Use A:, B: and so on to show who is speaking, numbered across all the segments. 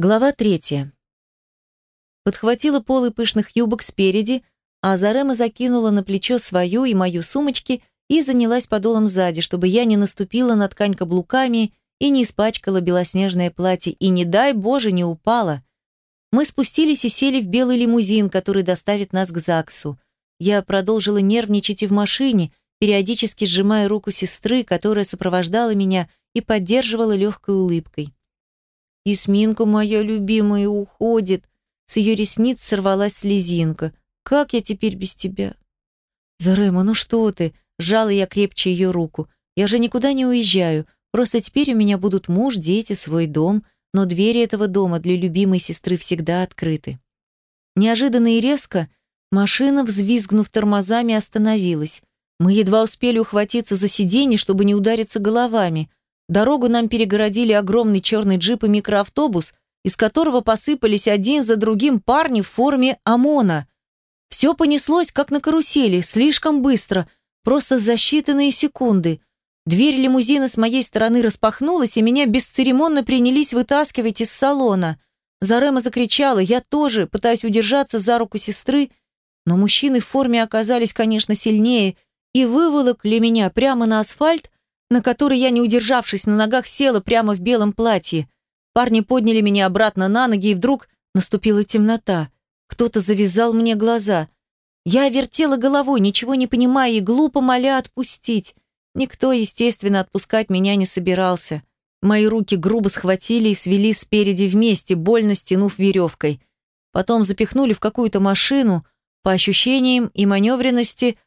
A: Глава третья. Подхватила полы пышных юбок спереди, а Зарема закинула на плечо свою и мою сумочки и занялась подолом сзади, чтобы я не наступила на ткань каблуками и не испачкала белоснежное платье, и, не дай Боже, не упала. Мы спустились и сели в белый лимузин, который доставит нас к ЗАГСу. Я продолжила нервничать и в машине, периодически сжимая руку сестры, которая сопровождала меня и поддерживала легкой улыбкой. Ясминка моя любимая уходит. С ее ресниц сорвалась слезинка. Как я теперь без тебя? Зарема, ну что ты? Жала я крепче ее руку. Я же никуда не уезжаю. Просто теперь у меня будут муж, дети, свой дом, но двери этого дома для любимой сестры всегда открыты. Неожиданно и резко машина, взвизгнув тормозами, остановилась. Мы едва успели ухватиться за сиденье, чтобы не удариться головами. Дорогу нам перегородили огромный черный джип и микроавтобус, из которого посыпались один за другим парни в форме ОМОНа. Все понеслось, как на карусели, слишком быстро, просто за считанные секунды. Дверь лимузина с моей стороны распахнулась, и меня бесцеремонно принялись вытаскивать из салона. Зарема закричала, я тоже, пытаясь удержаться за руку сестры, но мужчины в форме оказались, конечно, сильнее и выволокли меня прямо на асфальт, на который я, не удержавшись на ногах, села прямо в белом платье. Парни подняли меня обратно на ноги, и вдруг наступила темнота. Кто-то завязал мне глаза. Я вертела головой, ничего не понимая, и глупо моля отпустить. Никто, естественно, отпускать меня не собирался. Мои руки грубо схватили и свели спереди вместе, больно стянув веревкой. Потом запихнули в какую-то машину, по ощущениям и маневренности,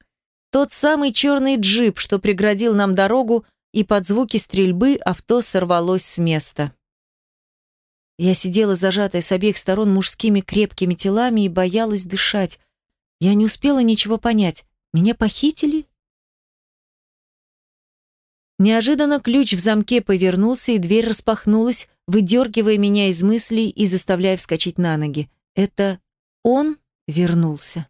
A: тот самый черный джип, что преградил нам дорогу, и под звуки стрельбы авто сорвалось с места. Я сидела зажатая с обеих сторон мужскими крепкими телами и боялась дышать. Я не успела ничего понять. Меня похитили? Неожиданно ключ в замке повернулся, и дверь распахнулась, выдергивая меня из мыслей и заставляя вскочить на ноги. Это он вернулся.